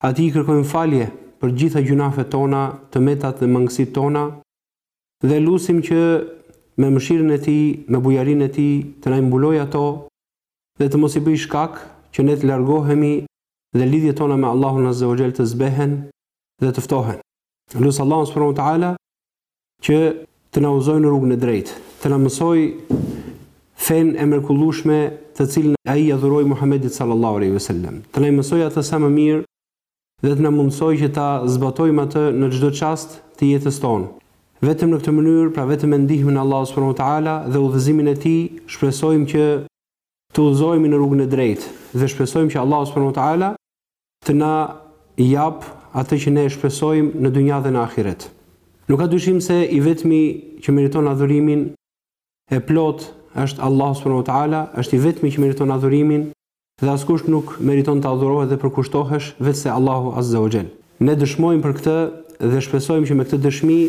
Atij i kërkojmë falje për gjitha gjynafet tona, të metat dhe mangësitë tona dhe lusim që me mëshirën e Tij, me bujarinë e Tij të na i mbulojë ato dhe të mos i bëjë shkak që ne të largohemi dhe lidhjet tona me Allahun Azza wa Jall të zbehen dhe të ftohen. Lus Allahun Subhanahu wa Ta'ala që të na udhëzojë në rrugën e drejtë, të na mësojë fenë e mrekullueshme të cilën ai ia dhuroi Muhamedit sallallahu alejhi ve selem, të na i mësojë atë sa më mirë dhe të na mundësojë që ta zbatojmë atë në çdo çast të jetës tonë. Vetëm në këtë mënyrë, pra vetëm me ndihmën e Allahut subhanehu ve teala dhe udhëzimin e Tij, shpresojmë që të udhëzohemi në rrugën e drejtë dhe shpresojmë që Allahu subhanehu ve teala të na japë atë që ne shpresojmë në dynja dhe në ahiret. Nuk ka dyshim se i vetmi që meriton adhurimin e plotë është Allahu subhanahu wa taala, është i vetmi që meriton adhurimin dhe askush nuk meriton të adhurohet dhe përkushtohesh veçse Allahu azza wa jall. Ne dëshmojmë për këtë dhe shpresojmë që me këtë dëshmi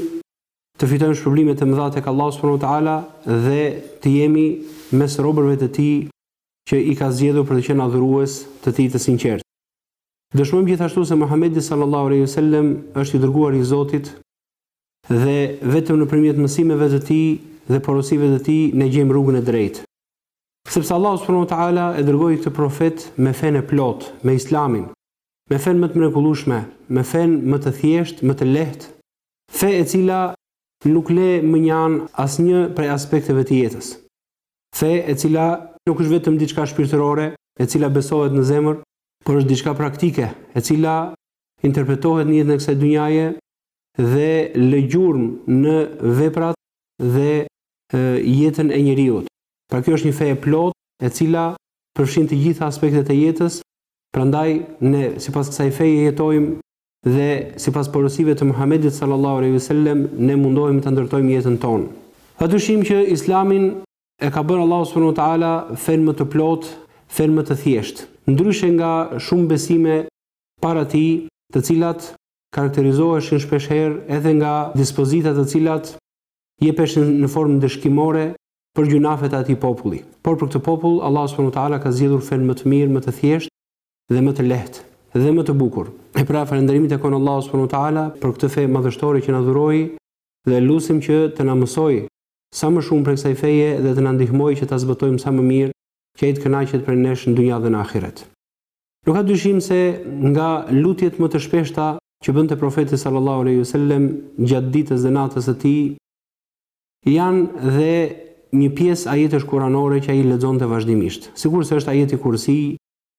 të fitojmë shpërblime të mëdha tek Allahu subhanahu wa taala dhe të jemi mes robërve të Tij që i ka zgjedhur për të qenë adhurues të Tij të sinqertë. Dëshmojmë gjithashtu se Muhamedi sallallahu alejhi ve sellem është i dërguari i Zotit dhe vetëm nëpërmjet mësimeve të tij dhe porosive të tij ne gjejmë rrugën e drejtë. Sepse Allahu subhanahu wa ta'ala e dërgoi këtë profet me fenë e plotë, me Islamin, me fenë më të mrekullueshme, me fenë më të thjeshtë, më të lehtë, fe e cila nuk le mënjanë asnjë prej aspekteve të jetës. Fe e cila nuk është vetëm diçka shpirtërore e cila besohet në zemër, por është diçka praktike e cila interpretohet në jetën e kësaj dynjaje dhe lë gjurmë në veprat dhe jetën e njeriut. Pra kjo është një fe e plotë e cila përfshin të gjitha aspektet e jetës, prandaj ne sipas kësaj feje jetojmë, Dhe, sipas porosive të Muhamedit sallallahu alejhi ve sellem, ne mundohemi ta ndërtojmë jetën tonë. Pa dyshim që Islamin e ka bërë Allahu subhanahu wa ta'ala fenë më të plotë, fenë më të thjeshtë. Ndryshe nga shumë besime para tij, të cilat karakterizoheshin shpeshherë edhe nga dispozita të cilat jepeshin në formë ndëshkimore për gjynafet e atij populli. Por për këtë popull, Allahu subhanahu wa ta'ala ka zgjedhur fenë më të mirë, më të thjeshtë, dhe më të lehtë dhe më të bukur. E pra falënderimi i takon Allahut subhanahu wa taala për këtë fe madhështore që na dhuroi dhe lusim që të na mësojë sa më shumë prej kësaj feje dhe të na ndihmojë që ta zbatojmë sa më mirë, që ai të kënaqet prej nesh në dynja dhe në ahiret. Nuk ka dyshim se nga lutjet më të shpeshta që bënte profeti sallallahu alaihi wasallam gjatë ditës dhe natës së tij janë dhe një pjesë ajetesh kuranore që ai lexonte vazhdimisht. Sikurse është ajeti Kursi,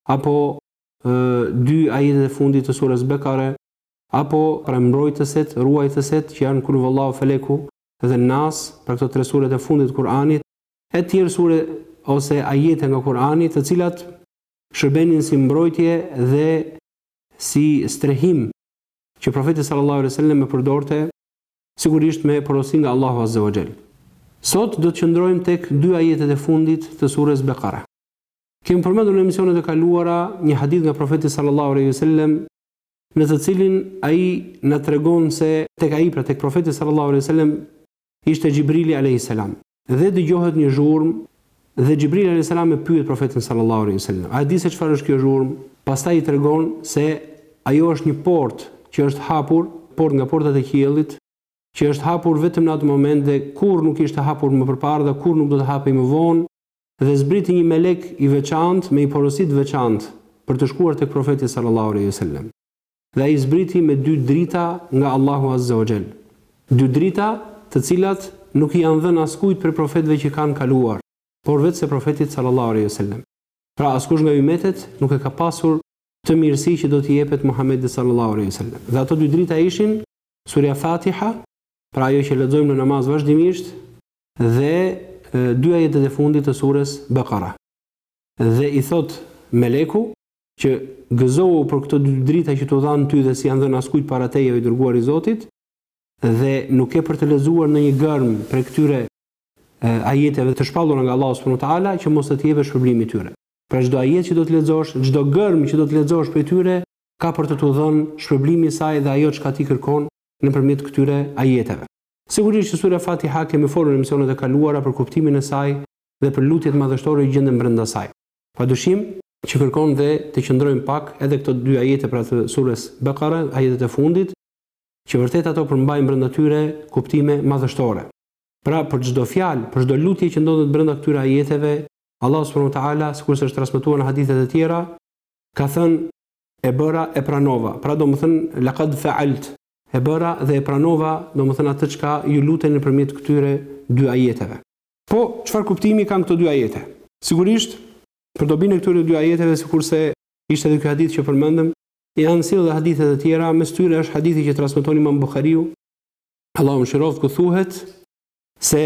apo dy ajetet e fundit të Surës Bekare, apo pra mbrojtëset, ruajtëset, që janë Kul Huwallahu, Feleku dhe Nas, pra këto tre suret e fundit të Kur'anit, e tjerë sure ose ajete nga Kur'ani, të cilat shërbenin si mbrojtje dhe si strehim që Profeti Sallallahu Alejhi Vesellem e përdorte, sigurisht me porosi nga Allahu Azze wa Xhel. Sot do të qëndrojmë tek dy ajetet e fundit të Surës Bekare. Kemi përmendur në emisionet e kaluara një hadith nga Profeti sallallahu alejhi ve sellem në të cilin ai na tregon se tek ai, pra tek Profeti sallallahu alejhi ve sellem, ishte Xhibrili alejhi selam dhe dëgjohet një zhurmë dhe Xhibrili alejhi selam e pyet Profetin sallallahu alejhi ve sellem, a di se çfarë është kjo zhurmë? Pastaj i tregon se ajo është një portë që është hapur, portë nga portat e qiellit, që është hapur vetëm në atë moment dhe kurrë nuk ishte hapur më përpara dhe kurrë nuk do të hapej më vonë, Dhe zbriti një melek i veçantë me një porosi të veçantë për të shkuar tek Profeti sallallahu alejhi ve selem. Dhe ai zbriti me dy drita nga Allahu azze ve xhel. Dy drita të cilat nuk i janë dhënë askujt prej profetëve që kanë kaluar, por veçse Profetit sallallahu alejhi ve selem. Pra askush nga ymetet nuk e ka pasur këtë mirësi që do t'i jepet Muhamedit sallallahu alejhi ve selem. Dhe ato dy drita ishin, Surja Fatiha, pra ajo që lexojmë në namaz vazhdimisht, dhe dy ajetet e fundit të sures Bekara. Dhe i thotë meleku, që gëzohu për këto dy drita që t'u dhanë ty dhe s'i janë dhënë askujt para teje, o i Dërguar i Zotit, dhe nuk ke për të lexuar ndonjë gërm prej këtyre ajeteve të shpallura nga Allahu subhanahu wa ta'ala që mos të të jepet shpërblimi i tyre. Pra çdo ajet që do të lexosh, çdo gërm që do të lexosh prej tyre, ka për të t'u dhënë shpërblimi i saj dhe ajo çka ti kërkon nëpërmjet këtyre ajeteve. Sigurisht që Surja Fatiha kemi folur në emisionet e kaluara për kuptimin e saj dhe për lutjet madhështore që gjenden brenda saj. Padyshim që kërkon dhe të qëndrojmë pak edhe këto dy ajete pra të Sures Bekare, ajetet e fundit, që vërtet ato përmbajnë brenda tyre kuptime madhështore. Pra për çdo fjalë, për çdo lutje që ndodhet brenda këtyre ajeteve, Allahu subhanahu wa ta'ala, sikurse është transmetuar në hadithe të tjera, ka thënë, E bëra, e pranova. Pra domethënë, Laqad fa'alt, E bëra dhe e pranova, domethënë atë çka ju luteni nëpërmjet këtyre dy ajeteve. Po, çfarë kuptimi kanë këto dy ajete? Sigurisht, për dobinë e këtyre dy ajeteve, sikurse ishte dhe ky hadith që përmendëm, janë sjellë edhe hadithe të tjera, mes tyre është hadithi që transmeton Imam Buhariu, Allahu e mëshiroftë, ku thuhet se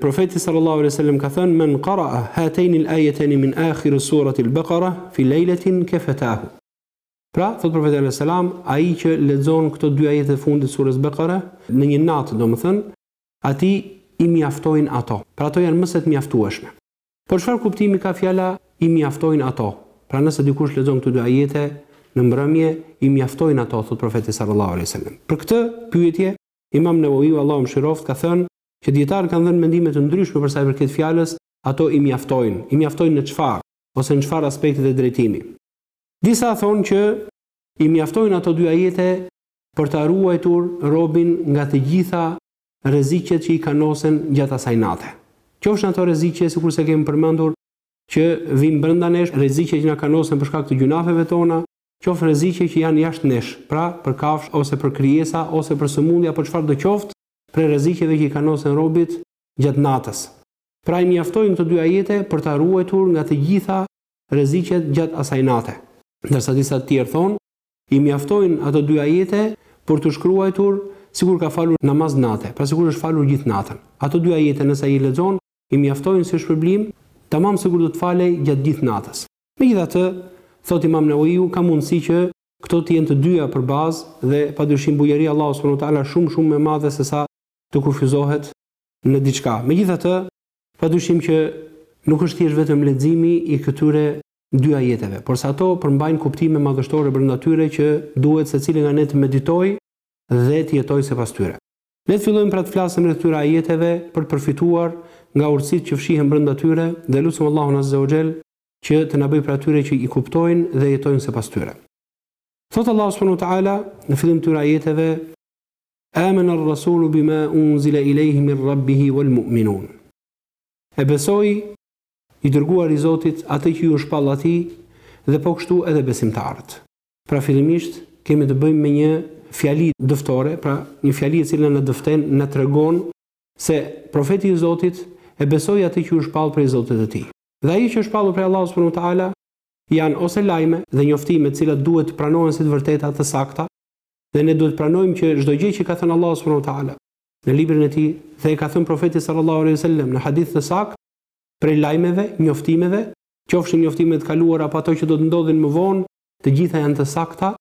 Profeti sallallahu alejhi ve sellem ka thënë men qara'a hatayni al-ayatayni min akhir surati al-Baqara fi laylatin kafatahu. Pra, thotë Profeti alejhi selam, ai që lexon këto dy ajete të fundit të Surës Bekare, në një natë, domethënë, atij i mjaftojnë ato. Pra ato janë më se të mjaftueshme. Por çfarë kuptimi ka fjala i mjaftojnë ato? Pra nëse dikush lexon këto dy ajete në mbrëmje, i mjaftojnë ato, thotë Profeti sallallahu alejhi selam. Për këtë pyetje, Imam Neueuiu, Allahu e mëshiroftë, ka thënë që dijetarët kanë dhënë mendime të ndryshme për sa i përket fjalës ato i mjaftojnë. I mjaftojnë në çfarë? Ose në çfarë aspekti dhe drejtimi? Disa thonë që i mjaftojnë ato dy ajete për ta ruajtur robin nga të gjitha rreziqet që i kanosen gjatë asaj nate. Qofshin ato rreziqe, sikurse kemi përmendur, që vijnë brenda nesh, rreziqe që na kanosen për shkak të gjynafeve tona, qoftë rreziqe që janë jashtë nesh, pra për kafshë ose për krijesa ose për sëmundje apo çfarëdo qoftë prej rreziqeve që i kanosen robit gjatë natës. Pra i mjaftojnë këto dy ajete për ta ruajtur nga të gjitha rreziqet gjatë asaj nate. Ndërsa disa të tjerë thonë, I mjaftojnë ato dy ajete për t'u shkruajtur sikur ka falur namaz nate, pra sikur është falur gjithë natën. Ato dy ajete nëse i lexon, i mjaftojnë si shpërblim, tamam sikur do të falej gjatë gjithë natës. Megjithatë, thotë Imam Neueuiu, ka mundësi që këto të jenë të dyja për bazë dhe padyshim bujaria e Allahut subhanahu wa ta'ala është shumë shumë më e madhe sesa të kufizohet në diçka. Megjithatë, Padyshim që nuk është thjesht vetëm leximi i këtyre dy ajeteve, por se ato përmbajnë kuptime madhështore brenda tyre që duhet secili nga ne të meditojë dhe të jetojë sipas tyre. Le të fillojmë pra të flasim rreth këtyre ajeteve për të përfituar nga urtësitë që fshihen brenda tyre dhe lusim Allahun azze ua xhel që të na bëjë prej atyre që i kuptojnë dhe jetojnë sipas tyre. Thotë Allahu subhanahu wa ta'ala në fillim të këtyre ajeteve, Amana ar-rasulu bima unzila ilejhi min Rabbihi wal mu'minun. E besoi i dërguari i Zotit atë që iu shpall atij dhe po kështu edhe besimtarët. Pra fillimisht kemi të bëjmë me një fjali dëftore, pra një fjali e cila na dëfton, na tregon se profeti i Zotit e besoi atë që iu shpall prej Zotit të tij. Dhe ajo që është shpallur prej Allahut subhanahu wa ta'ala janë ose lajme dhe njoftime të cilat duhet të pranohen si të vërteta, të sakta, Dhe ne duhet të pranojmë që çdo gjë që ka thënë Allahu subhanahu wa taala në librin e tij dhe e ka thënë profeti sallallahu alaihi wasallam në hadith të saktë prej lajmeve, njoftimeve, qofshin njoftime të kaluara apo ato që do të ndodhin më vonë, të gjitha janë të sakta,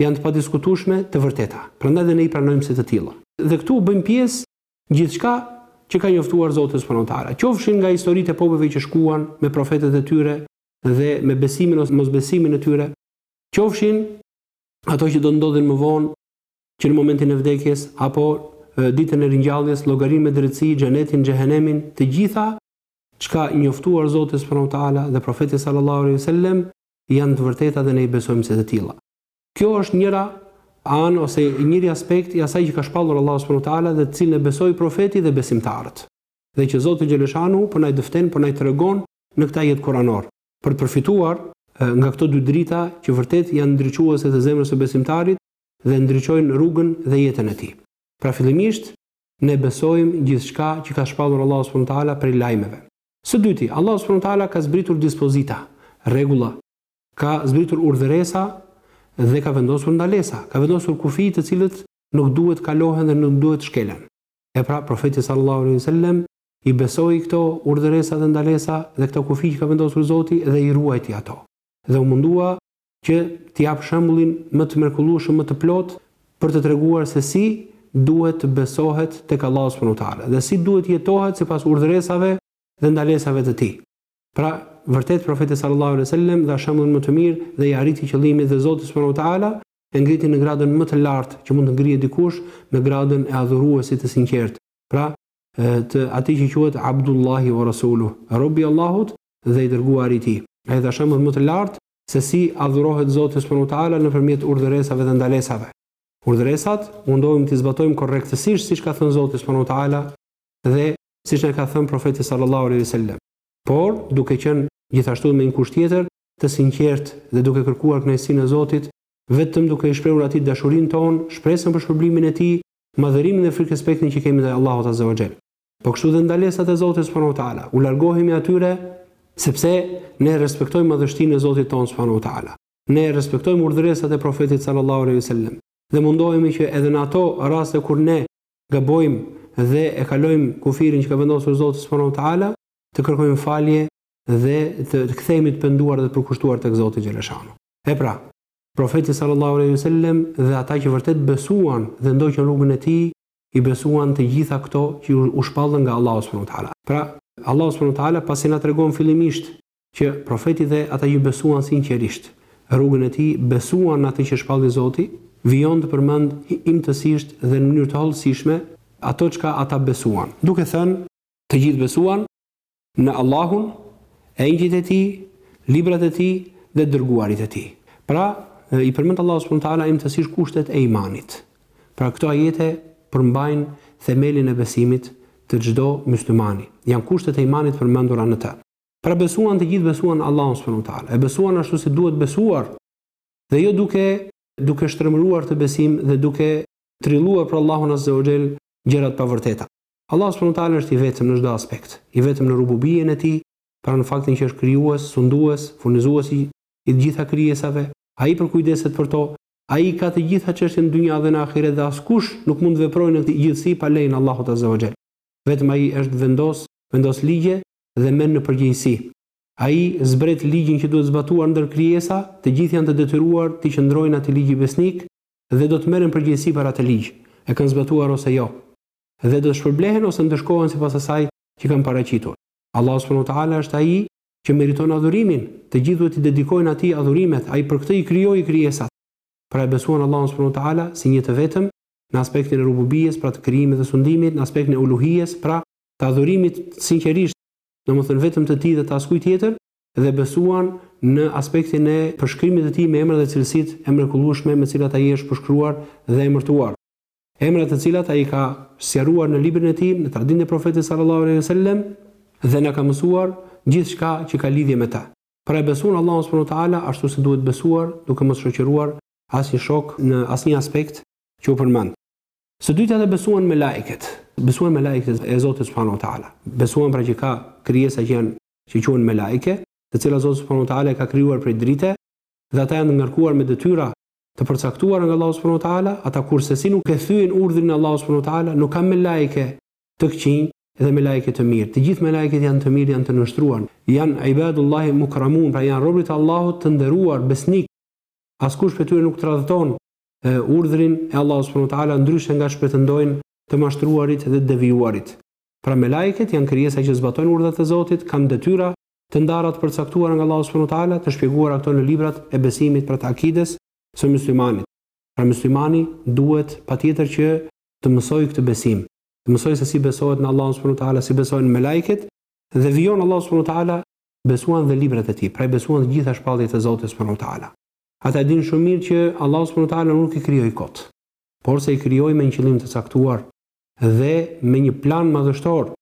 janë të padiskutueshme, të vërteta. Prandaj dhe ne i pranojmë si të tilla. Dhe këtu bën pjesë gjithçka që ka njoftuar Zoti subhanahu wa taala. Qofshin nga historitë e popujve që shkuan me profetët e tyre dhe me besimin ose mosbesimin e tyre, qofshin ato që do të ndodhin më vonë, që në momentin e vdekjes apo ditën e ringjalljes, llogarinë me drejtësi, xhenetin, xhehenemin, të gjitha çka ka njoftuar Zoti subhanahu wa taala dhe profeti sallallahu alaihi wasallam janë të vërteta dhe ne i besojmë si të tilla. Kjo është njëra anë ose njëri aspekt i asaj që ka shpallur Allahu subhanahu wa taala dhe të cilën e besoi profeti dhe besimtarët. Dhe që Zoti xheleshanuhu po na i dëften, po na i tregon në këtë ajet kuranor. Për të përfituar nga këto dy drita që vërtet janë ndriçuese të zemrës së besimtarit dhe ndriçojnë rrugën dhe jetën e tij. Pra fillimisht ne besojmë gjithçka që ka shpallur Allahu subhanahu wa ta'ala prej lajmeve. Së dyti, Allahu subhanahu wa ta'ala ka zbritur dispozita, rregulla, ka zbritur urdhëresa dhe ka vendosur ndalesa, ka vendosur kufij të cilët nuk duhet kalohen dhe nuk duhet shkelen. E pra Profeti sallallahu alejhi ve sellem I besoi këto urdhëresa dhe ndalesa dhe këto kufij që ka vendosur Zoti dhe i ruajti ato. Dhe u mundua që të japë shembullin më të mrekullueshëm më të plotë për të treguar se si duhet të besohet tek Allahu subhanahu wa ta'ala dhe si duhet të jetohet sipas urdhëresave dhe ndalesave të Tij. Pra, vërtet Profeti sallallahu alejhi ve sellem dha shembullin më të mirë dhe e arriti qëllimin dhe Zoti subhanahu wa ta'ala e ngriti në gradën më të lartë që mund të ngrihet dikush, në gradën e adhuruesit të sinqertë. Pra, të atij që quhet Abdullahi wa Rasuluh, Robi i Allahut dhe i Dërguari i Tij. Ai dha shembull më të lartë se si adhurohet Zoti subhanahu wa ta'ala nëpërmjet urdhëresave dhe ndalesave. Urdhëresat, mundohemi t'i zbatojmë korrektësisht siç ka thënë Zoti subhanahu wa ta'ala dhe siç na ka thënë Profeti sallallahu alejhi ve sellem, por duke qenë gjithashtu me një kusht tjetër, të sinqertë dhe duke kërkuar kënaqësinë e Zotit, vetëm duke i shprehur Atij dashurinë tonë, shpresën për shpërblimin e Tij madhërimin dhe frikërespektin që kemi ndaj Allahut azza wa xhel. Po kështu dhe ndalesat e Zotit subhanahu wa taala, u largohemi atyre sepse ne respektojmë madhështinë e Zotit tonë subhanahu wa taala. Ne respektojmë urdhëresat e Profetit sallallahu alejhi ve sellem dhe mundohemi që edhe në ato raste kur ne gabojmë dhe e kalojmë kufirin që ka vendosur Zoti subhanahu wa taala, të kërkojmë falje dhe të kthehemi të penduar dhe të përkushtuar tek Zoti xheleshanu. E pra, Profeti sallallahu alejhi ve selem dhe ata që vërtet besuan dhe ndoqën rrugën e tij, i besuan të gjitha këto që u shpallën nga Allahu subhanahu wa ta'ala. Pra, Allahu subhanahu wa ta'ala pasi na tregon fillimisht që Profeti dhe ata që besuan sinqerisht rrugën e tij, besuan atë që shpalli Zoti, vijon të përmendë imtësisht dhe në mënyrë të hollësishme ato çka ata besuan, duke thënë, të gjithë besuan, Në Allahun, engjëjt e Tij, librat e Tij dhe dërguarit e Tij. Pra, i përmend Allahu subhanahu wa taala imtësisht kushtet e imanit. Pra këto ajete përmbajnë themelin e besimit të çdo myslimani. Janë kushtet e imanit përmendura në të. Pra besuan të gjithë besuan në Allahun subhanahu wa taala. E besuan ashtu si duhet besuar dhe jo duke duke shtrembëruar këtë besim dhe duke trilluar për Allahun azza wa xhel gjëra të pavërteta. Allahu subhanahu wa taala është i vetëm në çdo aspekt, i vetëm në Rububijjen e Tij, pra në faktin që është krijues, sundues, furnizues i i të gjitha krijesave, Ai përkujdeset për to, Ai i ka të gjitha çështjet në dynja dhe në ahiret dhe askush nuk mund të veprojë në këtë gjithësi pa lejen e Allahut azza wa xhel. Vetëm Ai është vendos, vendos ligje dhe merr në përgjegjësi. Ai zbret ligjin që duhet zbatuar ndër krijesa, të gjithë janë të detyruar t'i qëndrojnë atij ligji besnikë dhe do të merren në përgjegjësi për atë ligj, e kanë zbatuar ose jo. dhe do të shpërblehen ose ndëshkohen sipas asaj që kanë paraqitur. Allahu subhanahu wa ta'ala është Ai që meriton adhurimin, të gjithë duhet t'i dedikojnë Atij adhurimet, Ai për këtë i krijoi krijesat. Pra e besuan Allahun subhanahu wa ta'ala si një të vetëm, në aspektin e Rububijes, pra të krijimit dhe sundimit, në aspektin e Uluhijes, pra të adhurimit sinqerisht, domethënë vetëm të Tij dhe të askujt tjetër, dhe besuan në aspektin e përshkrimit të Tij me emrat dhe cilësitë e mrekullueshme me të cilat Ai është përshkruar dhe emërtuar. emrat të cilat ai i ka sqaruar në librin e tij, në traditën e Profetit sallallahu alejhi ve sellem dhe na ka mësuar gjithçka që ka lidhje me të. Pra e besuan Allahun subhanahu wa ta'ala ashtu si duhet besuar duke mos shoqëruar asnjë shok në asnjë aspekt që u përmend. Së dyti ata besuan melaiket, besuan melaiket e Zotit subhanahu wa ta'ala. Besuan pra që ka krijesa që janë që quhen melaike, të cilat Zoti subhanahu wa ta'ala i ka krijuar prej drite dhe ata janë të ngarkuar me detyra të përcaktuara nga Allahu subhanahu wa taala, ata kurrsesi nuk e thyejnë urdhrin e Allahut subhanahu wa taala, nuk ka melajke të këqinj dhe melajke të mirë. Të gjithë melajket janë të mirë, janë të nënshtruar. Janë ibadullahi mukramun, pra janë robërit e Allahut të nderuar, besnikë. Askush prej tyre nuk tradhëton urdhrin e Allahut subhanahu wa taala, ndryshe nga ç'pretendojnë të mashtruarit dhe të devijuarit. Pra melajket janë krijesa që zbatojnë urdhrat e Zotit, kanë detyra Të ndara të përcaktuara nga Allahu subhanahu wa ta'ala, të shpjeguara këto në librat e besimit pra të akides së myslimanit. Pra myslimani duhet patjetër që të mësojë këtë besim, të mësojë se si besohet në Allahun subhanahu wa ta'ala, si besohen melajket dhe vijon Allahu subhanahu wa ta'ala besuan dhe librat e tij, pra i besuan të gjitha shpalljet e Zotit subhanahu wa ta'ala. Ata e dinë shumë mirë që Allahu subhanahu wa ta'ala nuk i krijoi kot, porse i krijoi me një qëllim të caktuar dhe me një plan madhështor.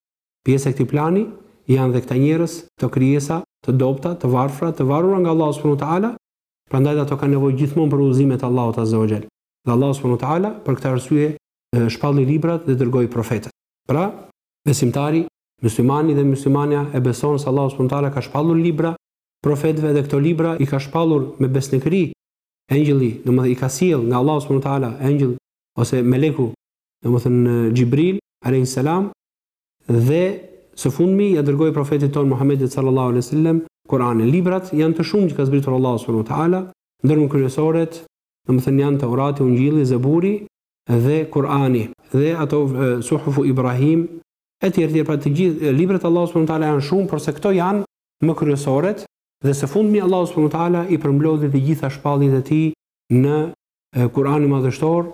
Pjesë e këtij plani janë dhe këta njerëz, këto krijesa të dobëta, të varfra, të varura nga Allahu subhanahu wa ta'ala, prandaj dhe ato kanë nevojë gjithmonë për udhëzimet e Allahut azza wa jall. Dhe Allahu subhanahu wa ta'ala për këtë arsye shpalli librat dhe dërgoi profetët. Pra, besimtari, myslimani dhe myslimania e beson se Allahu subhanahu wa ta'ala ka shpallur libra profetëve dhe këto libra i ka shpallur me besnikëri engjëlli, domethënë i ka sjellë nga Allahu subhanahu wa ta'ala engjëlli ose meleku, domethënë Xhibril alayhis salam, Dhe, së fundmi, ia dërgoi Profetit tonë Muhammedit sal-lallahu alejhi ve sellem, Kur'anin. Librat janë të shumë që ka zbritur Allahu subhanahu wa ta'ala, ndër më kryesoret, domethënë janë Teurati, Ungjilli, Zeburi dhe Kur'ani, dhe ato Suhufu Ibrahim, etj, etj, pra të gjithë librat e Allahut subhanahu wa ta'ala janë shumë, porse këto janë më kryesoret, dhe së fundmi Allahu subhanahu wa ta'ala i përmblodhi të gjitha shpalljet e tij në Kur'anin Madhështor,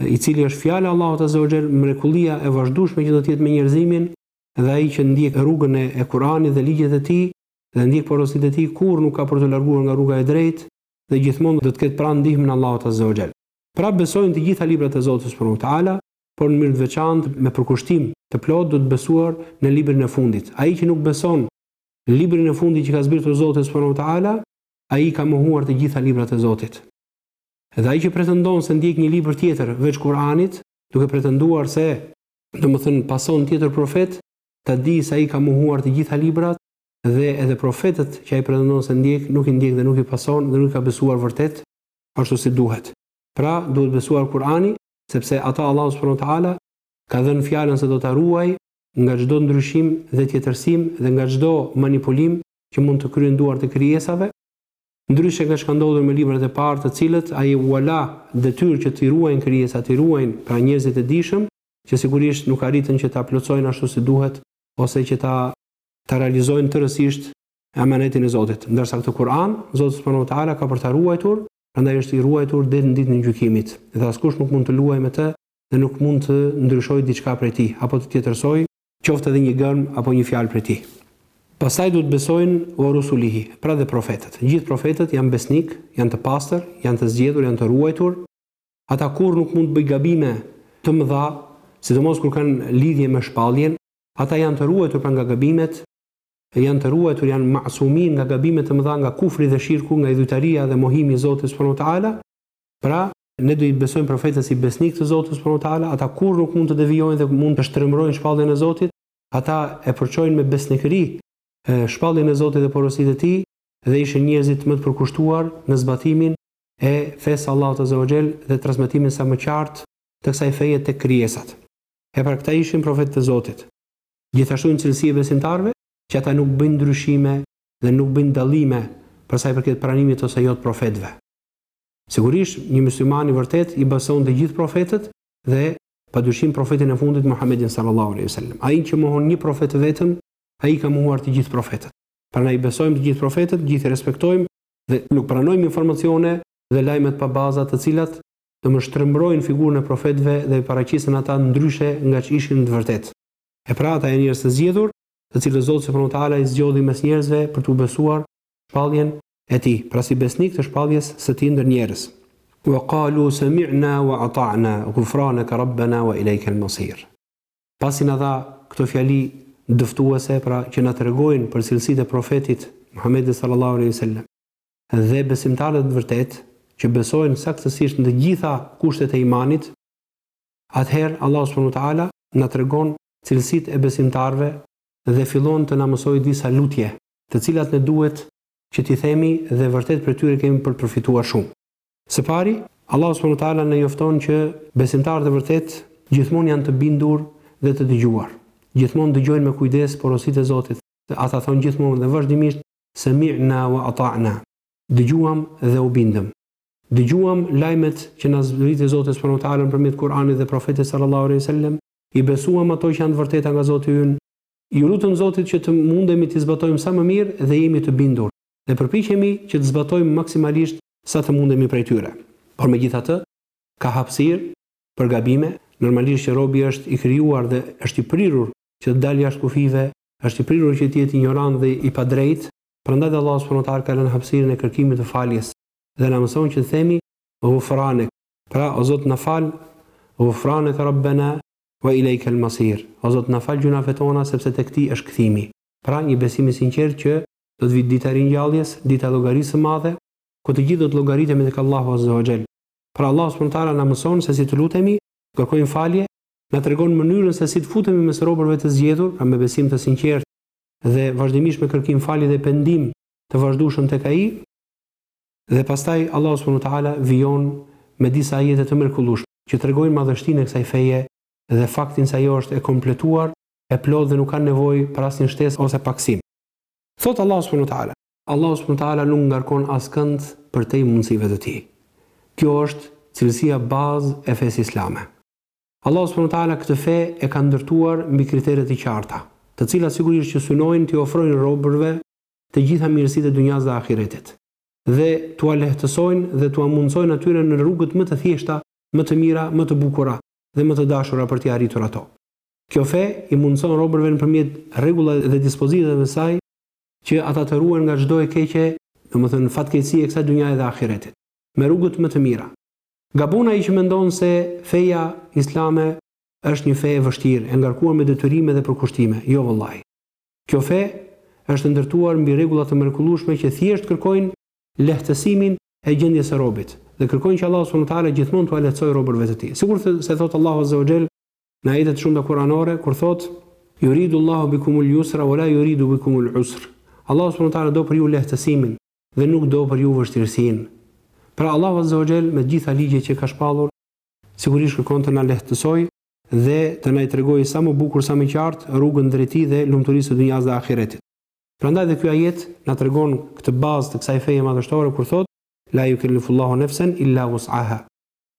i cili është Fjala e Allahut Azza wa Jall, mrekullia e vazhdueshme që do të jetë me njerëzimin dhe ai që ndjek rrugën e Kur'anit dhe ligjet e tij dhe ndjek porositë e tij kurrë nuk ka për t'u larguar nga rruga e drejtë dhe gjithmonë do të ketë pranë ndihmën e Allahut Azza wa Jall. Pra besojnë të gjitha librat e Zotit Subhanahu wa Ta'ala, por në mënyrë të veçantë me përkushtim të plotë duhet besuar në librin e fundit. Ai që nuk beson në librin e fundit që ka zbritur Zoti Subhanahu wa Ta'ala, ai i ka mohuar të gjitha librat e Zotit. Dhe ai që pretendon se ndjek një libër tjetër veç Kur'anit, duke pretenduar se, domethënë, pason tjetër profet, ta dijë se ai ka mohuar të gjitha librat dhe edhe profetët që ai pretendon se ndjek, nuk i ndjek dhe nuk i pason dhe nuk i ka besuar vërtet ashtu si duhet. Pra, duhet besuar Kur'ani, sepse atë Allahu subhanahu wa ta'ala ka dhënë fjalën se do ta ruajë nga çdo ndryshim dhe tjetërsim dhe nga çdo manipulim që mund të kryejnë duart e krijesave, Ndryshe nga çka ndodhur me librat e parë të cilët ai ua la detyrë që t'i ruajnë krijesat, t'i ruajnë pra njerëzit e dijshëm, që sigurisht nuk arritën që ta plotësojnë ashtu si duhet ose që ta ta realizojnë tërësisht amanetin e Zotit. Ndërsa këtë Kur'an, Zoti subhanahu wa ta'ala ka për ta ruajtur, prandaj është i ruajtur deri në ditën e gjykimit, dhe askush nuk mund të luajë me të dhe nuk mund të ndryshojë diçka prej tij, apo të tjetërsojë qoftë edhe një gërmë apo një fjalë prej tij. Pastaj duhet të besojnë wa rusulihi, pra dhe profetët. Gjithë profetët janë besnikë, janë të pastër, janë të zgjedhur, janë të ruajtur. Ata kurrë nuk mund të bëjë gabime të mëdha, sidomos kur kanë lidhje me shpalljen. Ata janë të ruajtur pra nga gabimet, janë të ruajtur, janë ma'sumin nga gabimet e mëdha, nga kufri dhe shirku, nga idhujtaria dhe mohimi i Zotit subhanahu wa ta'ala. Pra, Ne do t'i besojmë profetët si besnikë të Zotit subhanehu teala, ata kurrë nuk mund të devijojnë dhe mund të shtrembërojnë shpalljen e Zotit, ata e përçojnë me besnikëri shpalljen e Zotit dhe porositë e Tij dhe ishin njerëzit më të përkushtuar në zbatimin e fesë së Allahut azza wa xhel dhe transmetimin sa më të qartë të kësaj feje tek krijesat. E pra këta ishin profetë të Zotit. Gjithashtu një cilësi e besimtarëve që ata nuk bëjnë ndryshime dhe nuk bëjnë dallime për sa i përket pranimit ose jo të profetëve. Sigurisht, një mysliman i vërtetë i beson të gjithë profetët dhe, padyshim, profetin e fundit Muhammedin sallallahu alejhi ve sellem. Ai që mohon një profet të vetëm, ai i ka mohuar të gjithë profetët. Prandaj i besojmë të gjithë profetët, të gjithë i respektojmë dhe nuk pranojmë informacione dhe lajme të pabaza të cilat do na shtrembërojnë figurën e profetëve dhe i paraqesin ata ndryshe nga ç'ishin në të vërtetë. E pra, ata janë njerëz të zgjedhur, të cilët Zoti subhanehu teala i zgjodhi mes njerëzve për t'u besuar shpalljen e tij, pra si besnik të shpalljes së tij ndër njerëz. Wa qalu sami'na wa ata'na ghufranaka rabbana wa ilejke el masir. Pasi na dha këto fjali dëftuese, pra që na tregojnë për cilësitë e Profetit Muhammedit sallallahu alejhi ve sellem dhe besimtarët e vërtetë që besojnë saktësisht në të gjitha kushtet e imanit, atëherë Allahu subhanahu wa ta'ala na tregon cilësitë e besimtarëve dhe fillon të na mësojë disa lutje, të cilat ne duhet që t'i themi dhe vërtet prej tyre kemi për të përfituar shumë. Së pari, Allahu subhanahu wa taala na njofton që besimtarët e vërtetë gjithmonë janë të bindur dhe të dëgjuar. Gjithmonë dëgjojnë me kujdes porositë e Zotit dhe ata thonë gjithmonë dhe vazhdimisht Sami'na wa ata'na. Dëgjuam dhe u bindëm. Dëgjuam lajmet që na zbriti Zoti subhanahu wa taala nëpërmjet Kur'anit dhe Profetit sallallahu alaihi wasallam, i besuam ato që janë të vërteta nga Zoti ynë Iu lutëm Zotit që të mundemi t'i zbatojmë sa më mirë dhe jemi të bindur, dhe përpiqemi që të zbatojmë maksimalisht sa të mundemi prej tyre. Por megjithatë, ka hapësirë për gabime, normalisht që robi është i krijuar dhe është i prirur që të dalë jashtë kufijve, është i prirur që të jetë injorant dhe i padrejtë, prandaj dhe Allahu subhanahu wa ta'ala ka lënë hapësirën e kërkimit të faljes dhe na mëson që të themi, Ghufranek, pra, O Zot na fal, Ghufranek Rabbena, Wa ilejkel masir, O Zot na fal gjynahet tona sepse tek Ti është kthimi. Pra, një besim i sinqertë që, do të vijë Dita e Ringjalljes, Dita e Llogarisë së Madhe, ku të gjithë do të llogaritemi tek Allahu azza wa jall. Pra Allahu subhanehu teala na mëson se si të lutemi, të kërkojmë falje, na tregon mënyrën se si të futemi mes robërve të zgjedhur, pra me besim të sinqertë dhe vazhdimisht me kërkim falje dhe pendim të vazhdueshëm tek Ai, Dhe pastaj Allahu subhanahu wa ta'ala vijon me disa ajete të mrekullueshme, që tregojnë madhështinë e kësaj feje dhe faktin se ajo është e kompletuar, e plotë dhe nuk ka nevojë për asnjë shtesë ose pakësim. Thotë Allahu subhanahu wa ta'ala, Allahu subhanahu wa ta'ala nuk ngarkon askënd përtej mundësive të tij. Kjo është cilësia bazë e fesë islame. Allahu subhanahu wa ta'ala këtë fe e ka ndërtuar mbi kritere të qarta, të cilat sigurisht që synojnë t'i ofrojnë robërve të gjitha mirësitë e dynjasë dhe ahiretit dhe t'ua lehtësojnë dhe t'ua mundësojnë atyre në rrugët më të thjeshta, më të mira, më të bukura dhe më të dashura për t'i arritur ato. Kjo fe i mundëson robërve nëpërmjet rregullave dhe dispozitave të saj që ata të ruajnë nga çdo e keqe, domethënë fatkeqësi e kësaj dynjaje dhe ahiretit, me rrugët më të mira. Gabon ai që mendon se feja islame është një fe e vështirë, e ngarkuar me detyrime dhe përkushtime. Jo vëllai. Kjo fe është ndërtuar mbi rregulla të mrekullueshme që thjesht kërkojnë lehtësimin e gjendjes së robit dhe kërkojnë që Allahu subhanahu wa taala gjithmonë t'ua lehtësojë robërve të Tij. Sikurse thotë Allahu azza wa xhell në ajete të shumta kuranore kur thotë, Yuridu Allahu bikumul yusra wa la yuridu bikumul usr. Allahu subhanahu wa taala do për ju lehtësimin dhe nuk do për ju vështirësinë. Pra Allahu azza wa xhell me të gjitha ligjet që ka shpallur sigurisht kërkon të na lehtësojë dhe të na i tregojë sa më bukur sa më qartë rrugën drejt tij dhe lumturisë së dunjas dhe ahiretit. Prandaj dhe ky ajet na tregon këtë bazë të kësaj feje madhështore kur thotë, La yukellifullahu nefsen illa wus'aha.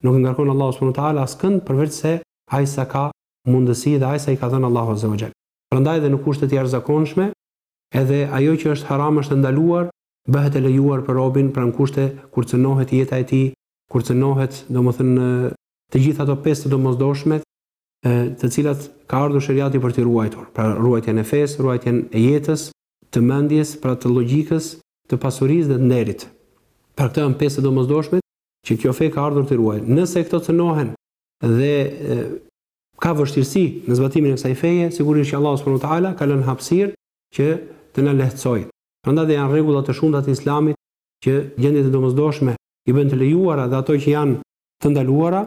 Nuk e ngarkon Allahu subhanu wa ta'ala askënd përveçse aq sa ka mundësi dhe aq sa i ka dhënë Allahu azza wa xhel. Prandaj dhe në kushte të jashtëzakonshme edhe ajo që është haram është e ndaluar bëhet e lejuar për robin pra në kushte kur cënohet jeta e tij, kur cënohet domethënë Të gjitha ato pesë të domosdoshmet të cilat ka ardhur sheriati për t'i ruajtur, pra ruajtjen e fesë, ruajtjen e jetës, të mendjes, pra të logjikës, të pasurisë dhe të nderit. Pra këto janë pesë të domosdoshmet që kjo fe ka ardhur t'i ruajë. Nëse këto cënohen dhe ka vështirësi në zbatimin e kësaj feje, sigurisht që Allahu subhanahu wa taala ka lënë hapësirë që të na lehtësojë. Prandaj janë rregulla të shumta të Islamit që gjendjet e domosdoshme i bëjnë të lejuara dhe ato që janë të ndaluara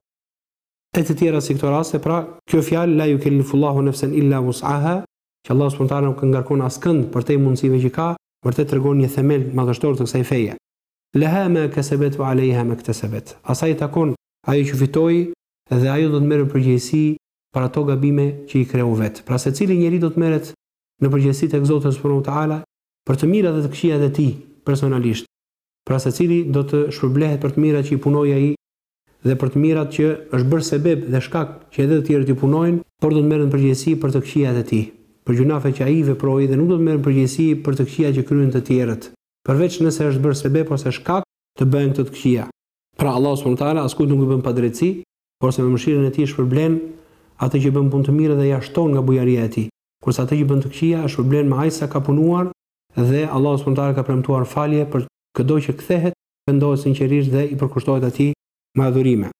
e të tjera si këto raste, pra kjo fjalë la yukellifullahu nafsan illa wus'aha, që Allahu subhanahu wa taala nuk e ngarkon askënd përtej mundësive që ka, vërtet tregon një themel madhështor të kësaj feje. Laha ma kasabat wa 'alayha ma iktasabat. Asaj i takon ajo që fitoi dhe ajo do të merret në përgjegjësi për ato gabime që i kreu vetë. Pra secili njeri do të merret në përgjegjësi tek Zoti subhanahu wa taala për të mirat dhe të këqijat e tij personalisht. Pra secili do të shpërblehet për të mirat që i punoi ai dhe për të mirat që është bërë sebeb dhe shkak që edhe të tjerët i punojnë, por do të merret në përgjegjësi për të këqijat e tij, për gjynafet që ai i veproi dhe nuk do të merret në përgjegjësi për të këqijat që kryen të tjerët, përveç nëse është bërë sebeb ose shkak të bëhen këto të këqija. Pra Allahu subhanahu wa ta'ala askujt nuk i bën padrejtësi, porse me mëshirën e Tij shpërblen atë që bën punë të mirë dhe ia shton nga bujaria e Tij, kurse atë që bën të këqija e shpërblen me aq sa ka punuar Dhe Allahu subhanahu wa taala ka premtuar falje për këdo që kthehet, pendohet sinqerisht dhe i përkushtohet Atij me adhurime.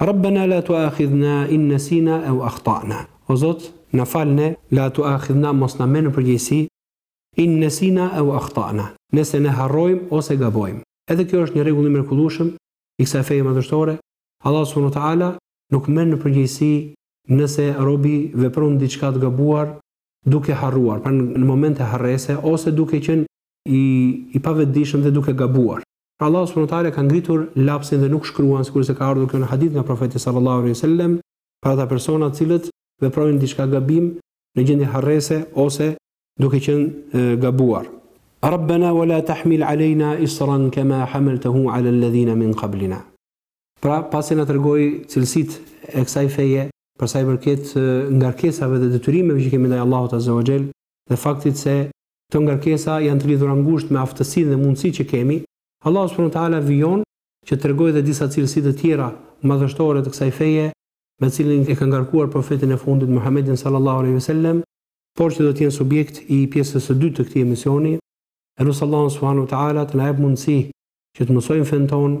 Rabbena la tu'akhidhna in nesina ew akhta'na. O Zot, na fal ne, la tu'akhidhna mos na merr në përgjegjësi, in nesina ew akhta'na, nëse ne harrojmë ose gabojmë. Edhe kjo është një rregull i mrekullueshëm i kësaj feje madhështore, Allahu subhanahu wa taala nuk merr në përgjegjësi nëse robi vepron diçka të gabuar duke harruar, pra në momente harrese ose duke qenë i i pavetëdijshëm dhe duke gabuar. Pra Allahu subhanahu wa taala ka ngritur lapsin dhe nuk shkruan sikurse ka ardhur kjo në hadith nga Profeti sallallahu alejhi ve sellem për ata persona të cilët veprojnë diçka gabim në gjendje harrese ose duke qenë gabuar. Rabbena wa la tahmil alejna isran kama hamaltahu ala alladhina min qablina. Pra, pasi na tregoi cilësitë e kësaj feje, për sa i përket ngarkesave dhe detyrimeve që kemi ndaj Allahut azza wa xhel dhe faktit se këto ngarkesa janë të lidhura ngushtë me aftësinë dhe mundësitë që kemi, Allahu subhanahu wa taala vijon që tregojë edhe disa cilësi të tjera madhështore të kësaj feje, me cilën e ka ngarkuar profetin e fundit Muhammedin sallallahu alejhi ve sellem, por që do të jenë subjekt i pjesës së dytë të këtij emisioni, e lus Allahun subhanahu wa taala të na jap mundësi që të mësojmë fenë tonë,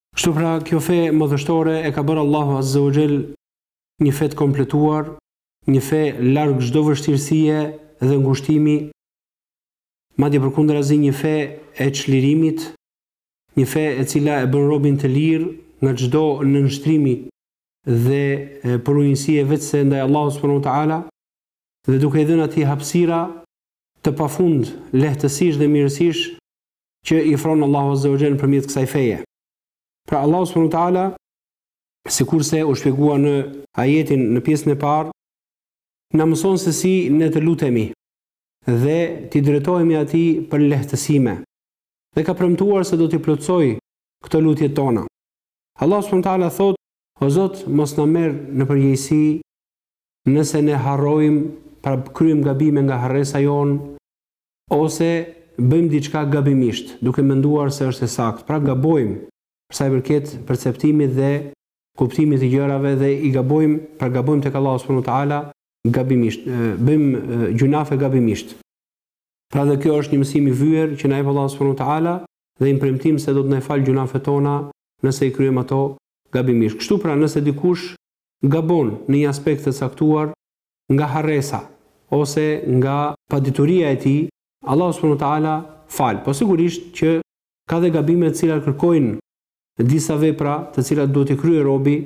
Kështu pra kjo fe madhështore e ka bërë Allahu Azze o Xhel një fe të kompletuar, një fe larg çdo vështirësie dhe ngushtimi, madje përkundrazi një fe e çlirimit, një fe e cila e bën robin të lirë nga çdo nënshtrimi dhe përunjësie veçse ndaj Allahut Subhanehu ve Teala dhe duke i dhënë atij hapësira të pafund lehtësish dhe mirësish që i ofron Allahu Azza wa Jall nëpërmjet kësaj feje. Pra Allahu Subhanahu wa Taala sikurse u shpjegua në ajetin në pjesën e parë, na mëson se si ne të lutemi dhe t'i drejtohemi atij për lehtësime. Dhe ka premtuar se do t'i plotësojë këto lutjet tona. Allahu Subhanahu wa Taala thotë: O Zot, mos na merr në përgjegjësi nëse ne harrojmë, pra kryejmë gabime nga harresa jonë, Ose bëjmë diçka gabimisht, duke menduar se është e saktë, pra gabojmë për sa i përket perceptimit dhe kuptimit të gjërave dhe i gabojmë, pra gabojmë tek Allahu subhanahu wa ta'ala gabimisht, bëjmë gjynahe gabimisht. Pra dhe kjo është një mësim i vyer që na jep Allahu subhanahu wa ta'ala dhe një premtim se do të na i falë gjynahet tona nëse i kryejmë ato gabimisht. Kështu pra nëse dikush gabon në një aspekt të caktuar, nga harresa ose nga padituria e tij, Allahu subhanahu wa ta'ala fal. Po sigurisht që ka dhe gabime të cilat kërkojnë disa vepra të cilat duhet t'i kryejë robi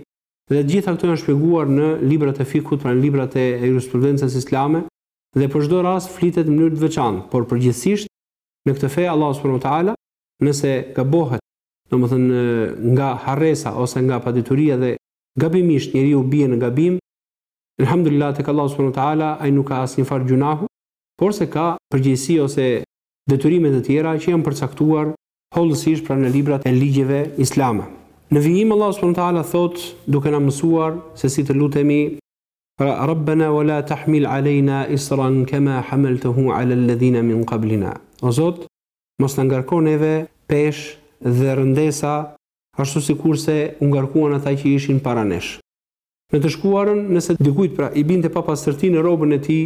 dhe të gjitha këto janë shpjeguar në librat e fikhut, pra në librat e jurisprudencës islame dhe për çdo rast flitet në mënyrë të veçantë, por përgjithësisht në këtë fe Allahu subhanahu wa ta'ala nëse gabohet, domethënë nga harresa ose nga padituria dhe gabimisht njeriu bie në gabim, Elhamdulilah tek Allahu subhanahu wa taala ai nuk ka asnjë farë gjunahu, porse ka përgjegjësi ose detyrime të tjera që janë përcaktuar hollësisht pra në librat e ligjeve islame. Në vijim Allahu subhanahu wa taala thotë duke na mësuar se si të lutemi Rabbena wa la tahmil alejna isran kama hamaltahu ala alladhina min qablina. O Zot, mos na ngarko neve peshë dhe rëndesa ashtu sikurse u ngarkuan ata që ishin para nesh. Në të shkuarën, nëse dikujt pra i binte papastërti në rrobën e tij,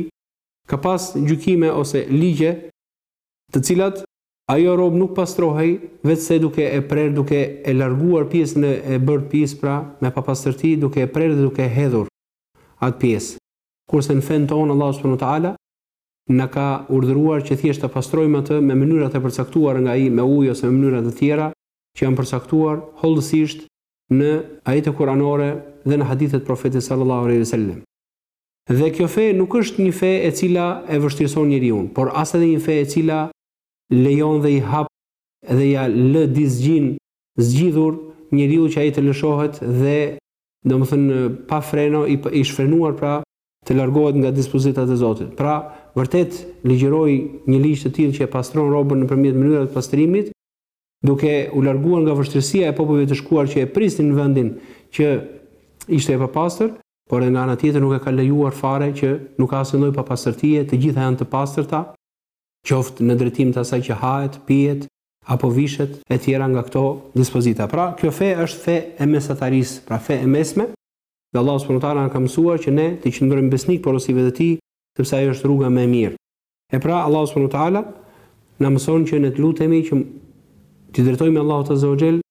ka pas gjykime ose ligje të cilat ajo rrobë nuk pastrohej veçse duke e prerë duke e larguar pjesën e e bërë pis pra me papastërti duke e prerë dhe duke e hedhur atë pjesë kurse në fenë tonë Allahu subhanahu wa taala na ka urdhëruar që thjesht ta pastrojmë atë me mënyrat e përcaktuara nga ai me ujë ose me mënyra të tjera që janë përcaktuar hollësisht në ajete kuranore dhe në hadithe të Profetit sallallahu alejhi ve sellem. Dhe kjo fe nuk është një fe e cila e vështirëson njeriun, por as edhe një fe e cila lejon dhe i hap dhe ia lë dizgjin zgjidhur njeriut që ai të lëshohet dhe domethënë pa fre, i i shfrenuar pra të largohet nga dispozitat e Zotit. Pra, vërtet ligjëroi një ligj të tillë që e pastron rrobën nëpërmjet mënyrave të pastrimit, duke u larguar nga vështirësia e popujve të shkuar që e prisnin vendin që ishte e papastër, por edhe nga ana tjetër nuk e ka lejuar fare që nuk ka asnjë lloj papastërtie, të gjitha janë të pastërta, qoftë në drejtim të asaj që hahet, pihet apo vishet etj nga këto dispozita. Pra, kjo fe është fe e mesatarisë, pra fe e mesme, dhe Allahu subhanahu wa taala na ka mësuar që ne t'i qëndrojmë besnik porosive të Tij, sepse ajo është rruga më e mirë. E pra, Allahu subhanahu wa taala na mëson që ne të lutemi që t'i drejtohemi Allahut azza wa jall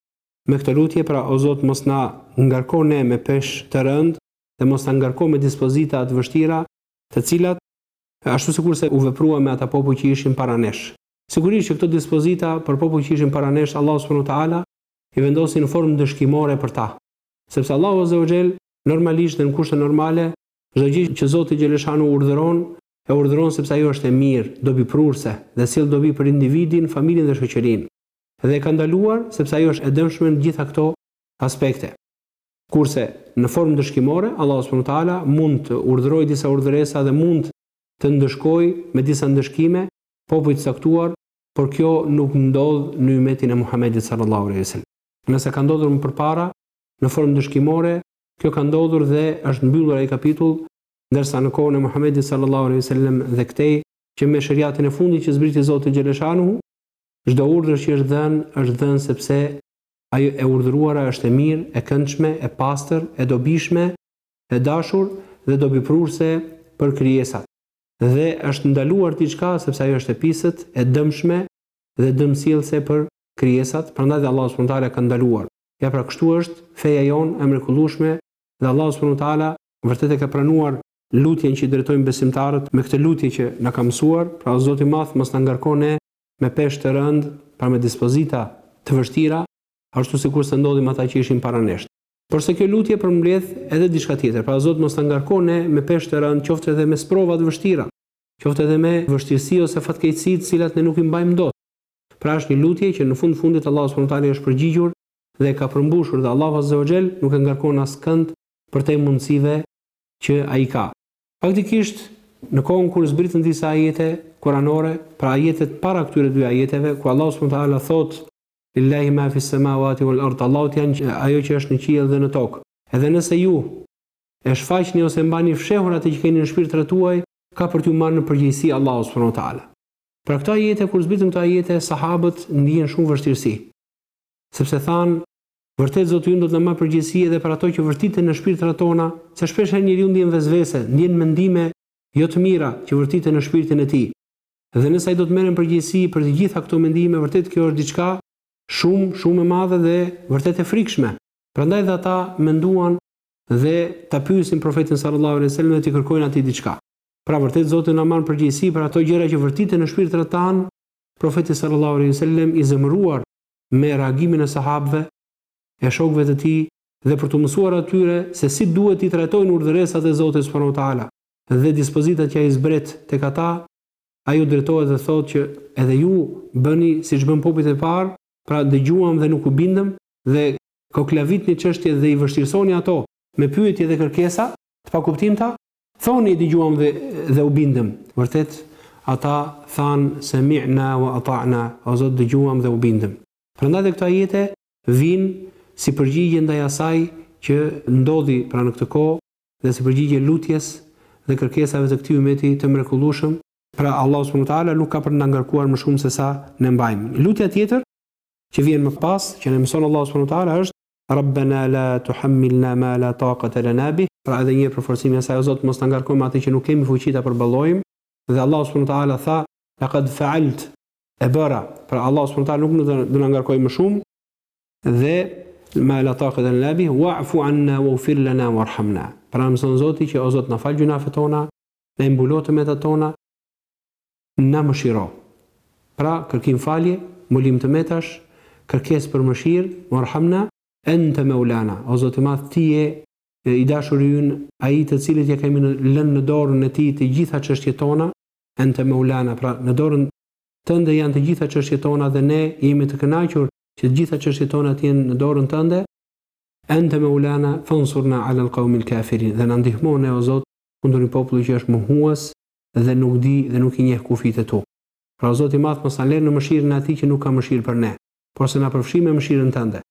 me këtë lutje, pra o Zot mos na ngarko ne me peshë të rëndë dhe mos na ngarko me dispozita të vështira, të cilat ashtu sikurse u veprua me ata popuj që ishin para nesh. Sigurisht që këto dispozita për popuj që ishin para nesh, Allahu subhanahu wa taala i vendosi në formë ndëshkimore për ta. Sepse Allahu azza wa jall normalisht dhe në kushte normale, çdo gjë që Zoti xheleshanuhu urdhëron, E urdhëron sepse ajo është e mirë, dobiprurëse, dhe sjell dobi për individin, familjen dhe shoqërinë. Dhe e ka ndaluar sepse ajo është e dëmshme në të gjitha këto aspekte. Kurse, në formë ndëshkimore, Allahu subhanahu wa ta'ala mund të urdhërojë disa urdhëresa dhe mund të ndëshkojë me disa ndëshkime popuj të caktuar, por kjo nuk ndodh në ymetin e Muhamedit sallallahu alejhi ve sellem. Nëse ka ndodhur më përpara në formë ndëshkimore, kjo ka ndodhur dhe është mbyllur ai kapitull ndërsa në kohën e Muhamedit sallallahu alaihi wasallam dhe këtej që me sheriatin e fundit që zbriti Zoti xheleshanuhu, çdo urdhër që është dhënë, është dhënë sepse ajo e urdhëruara është e mirë, e këndshme, e pastër, e dobishme, e dashur dhe dobiprurëse për krijesat. Dhe është ndaluar diçka sepse ajo është e pisët, e dëmshme dhe dëmsjellëse për krijesat, prandaj dhe Allahu subhanahu wa taala ka ndaluar. Ja pra kështu është feja jonë e mrekullueshme dhe Allahu subhanahu wa taala Vërtet e ka pranuar lutjen që i drejtojmë besimtarët me këtë lutje që na ka mësuar, pra o Zot i Madh mos na ngarko ne me peshë të rëndë, pra me dispozita të vështira, ashtu sikurse ndodhi me ata që ishin para nesh. Porse kjo lutje përmbledh edhe diçka tjetër, pra o Zot mos na ngarko ne me peshë të rëndë qoftë edhe me sprova të vështira, qoftë edhe me vështirësi ose fatkeqësi të cilat ne nuk i mbajmë dot. Pra është një lutje që në fund fundit Allahu subhanahu teala i është përgjigjur dhe e ka përmbushur dhe Allahu azza wa xhel nuk e ngarkon askënd përtej mundësive që ai ka. Faktikisht, në kohën kur zbritën disa ajete Kur'anore, pra ajetet para këtyre dy ajeteve, ku Allahu subhanahu wa ta'ala thotë, Lillahi ma fi s-semawati wal-ard, Allahut i janë ajo që është në qiell dhe në tokë, edhe nëse ju e shfaqni ose e mbani fshehur atë që keni në shpirtrat tuaj, ka për t'ju marrë në përgjegjësi Allahu subhanahu wa ta'ala. Pra këto ajete, kur zbritën këto ajete, sahabët ndien shumë vështirësi, sepse thanë, Vërtet Zoti ynë do të na marrë përgjegjësi edhe për ato që vërtiten në shpirtrat tona, se shpesh herë njeriu ndien vesvese, ndien mendime jo të mira që vërtiten në shpirtin e tij. Dhe nëse ai do të merret në përgjegjësi për të gjitha këto mendime vërtet kjo është diçka shumë shumë e madhe dhe vërtet e frikshme. Prandaj dhe ata menduan dhe ta pyesin Profetin sallallahu alejhi ve selem dhe t'i kërkojnë atij diçka. Pra vërtet Zoti do na marrë përgjegjësi për ato gjëra që vërtiten në shpirtrat tanë, Profeti sallallahu alejhi ve selem i zemëruar me reagimin e sahabëve, e shokëve të tij, dhe për t'u mësuar atyre se si duhet t'i trajtojnë urdhëresat e Zotit subhanahu wa ta'ala dhe dispozitat që Ai zbret tek ata, ai u drejtohet dhe thotë që edhe ju bëni siç bënë popujt e parë, pra dëgjuam dhe nuk u bindëm, dhe koklavitni çështjet dhe i vështirësoni ato me pyetje dhe kërkesa të pakuptimta, thoni, dëgjuam dhe dhe u bindëm. Vërtet, ata thanë, Sami'na wa ata'na, o Zot, dëgjuam dhe u bindëm. Prandaj dhe këto ajete vijnë si përgjigje ndaj asaj që ndodhi pra në këtë kohë dhe si përgjigje lutjes dhe kërkesave të këtij ummeti të mrekullueshëm, pra Allahu subhanahu wa ta'ala nuk ka për të na ngarkuar më shumë se sa ne mbajmë. Lutja tjetër që vjen më pas, që na mëson Allahu subhanahu wa ta'ala është, Rabbena la tuhammilna ma la taqate lana bih, pra edhe një herë përforcim i asaj, O Zot, mos na ngarko me atë që nuk kemi fuqi ta përballojmë, dhe Allahu subhanahu wa ta'ala tha, Laqad fa'alt, e bëra, pra Allahu subhanahu wa ta'ala nuk do na ngarkojë më shumë, dhe ma la taqate lana bih, wa'fu 'anna waghfir lana warhamna. Pra na mëson Zoti që, O Zot, na fal gjynafet tona, na i mbulo të metat tona, Na mëshiro. Pra, kërkim falje, mbulim të metash, kërkesë për mëshirë, Warhamna, Ente Maulana, O Zot i Madh, Ti je i Dashuri ynë, Ai të Cilit ia kemi lënë në dorën e Tij të gjitha çështjet tona, Ente Maulana, pra, në dorën Tënde janë të gjitha çështjet tona dhe ne jemi të kënaqur që të gjitha çështjet tona të jenë në dorën Tënde, Ente Maulana, Fansurna 'alel Qaumil Kafirin, dhe na ndihmo ne, O Zot, kundër një populli që është mohues, dhe nuk di dhe nuk i njeh kufijtë e tu. Pra o Zot i Madh mos na ler në mëshirën e Atij që nuk ka mëshirë për ne, porse na përfshi me mëshirën Tënde.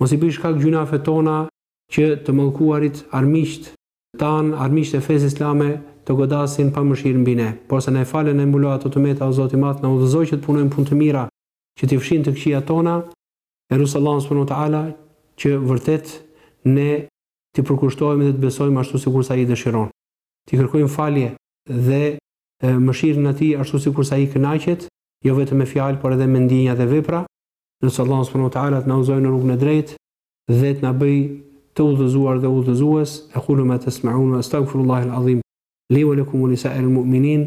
Mos i bëj shkak gjynafet tona, që të mallkuarit, armiqtë tanë, armiqtë e fesë islame, të godasin pa mëshirë mbi ne, porse na i fal e na i mbulo ato të meta o Zot i Madh na udhëzo që të punojmë punë të mira që t'i fshinë të këqijat tona, e lus Allahun subhanahu wa ta'ala që vërtet ne t'i përkushtohemi dhe të besojmë ashtu sikurse Ai dëshiron. t'i kërkojmë falje dhe mëshirën Atij ashtu sikurse Ai kënaqet, jo vetëm me fjalë por edhe me ndjenja dhe vepra. Lus Allahun subhanahu wa ta'ala të na udhëzojë në rrugën e drejtë dhe të na bëjë të udhëzuar dhe udhëzues, Equlu ma tesme'un, Estagfirullahel Adhim, Li wa lekum wa li sa'iril mu'minin,